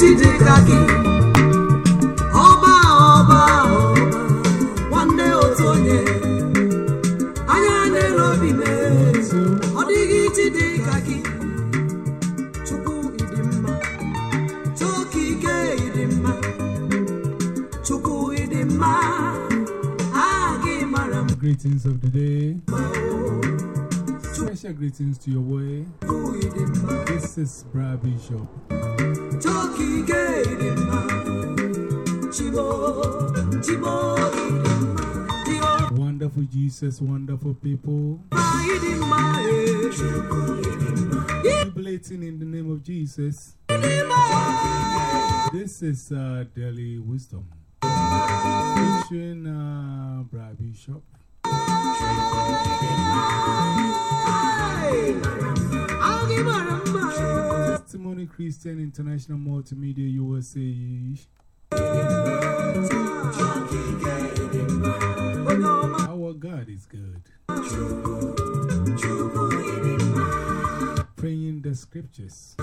chi dị ka gị ọba ọba ọba nwanne otu onye anya n'elu obi mee ọ dịghị chi dị ka gị chukwu ịdị mma chokike ịdị mma chukwu ịdị mma aha gị mara Greetings of the day. Special greetings to your way. This is Bra Bishop. Wonderful Jesus, wonderful people. ọma ịdị mma ee chukwu ịdị mma Jubilating in the name of Jesus. This is uh, Daily Wisdom. Featuring uh, Bra Bishop. Christian International Multimedia USA. Our God is good. Praying the scriptures.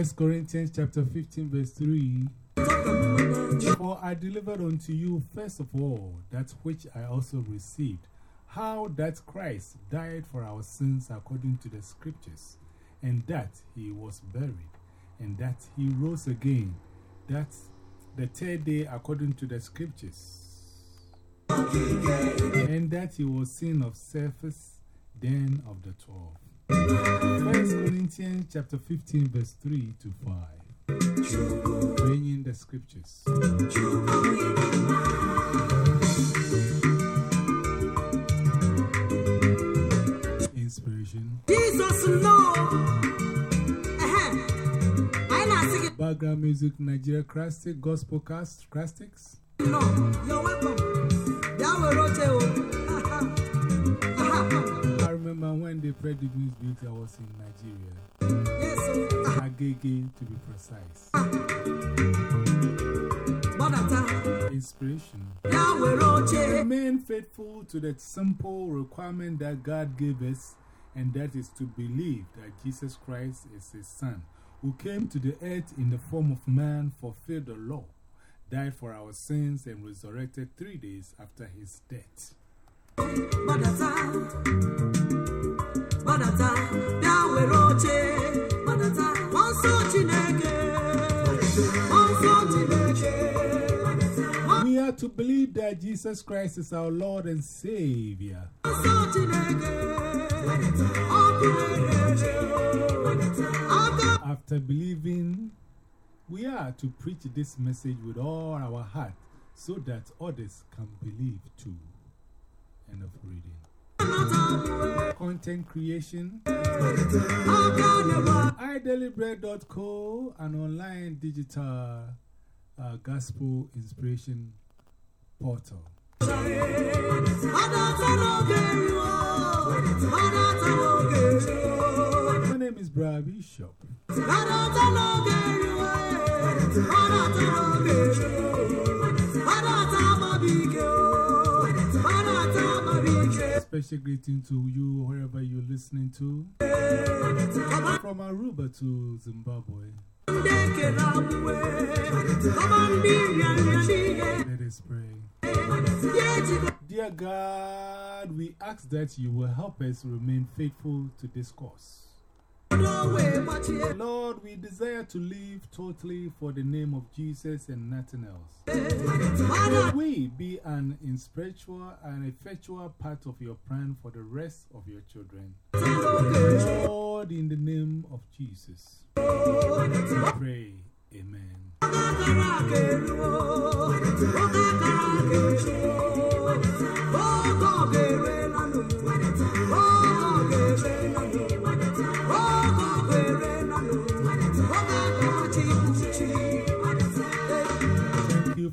1 Corinthians chapter 15 verse 3. For I delivered unto you first of all that which I also received, how that Christ died for our sins according to the scriptures, and that he was buried, and that he rose again, that the third day according to the scriptures, and that he was seen of Cephas, then of the twelve. First Corinthians chapter 15, verse 3 to 5. Praying the scriptures. Inspiration. Jesus no ehe anyị na-asị gị Background music, Nigeria Crastic, Gospel Cast, Crastics. no you're welcome remember when they played the news beauty, I was in Nigeria. yes o Aha. Agege to be precise. gbadata Inspiration. bịa were oche Remain faithful to that simple requirement that God gave us, and that is to believe that Jesus Christ is His Son, who came to the earth in the form of man, fulfilled the law, died for our sins, and resurrected three days after His death. Gbadata gbadata bịa were oche gbadata Mmụọ Chineke Mmụọ Chineke We are to believe that Jesus Christ is our Lord and Savior. nsọ Chineke ọ bụrụ aka After believing, we are to preach this message with all our heart so that others can believe too. End of reading. Content creation, idailybread.co, an online digital uh, gospel inspiration portal. My name is Brad Bishop. Special greeting to you wherever you're listening to. From Aruba to Zimbabwe. Let us pray. Dear God, we ask that you will help us remain faithful to this cause. Lord, we desire to live totally for the name of Jesus and nothing else. Be an spiritual and effectual part of your plan for the rest of your children. Lord, in the name of Jesus, pray. Amen.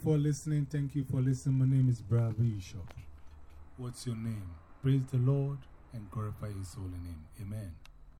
For listening. Thank you for listening. My name is Brad Bishop. What's your name? Praise the Lord and glorify his holy name. Amen.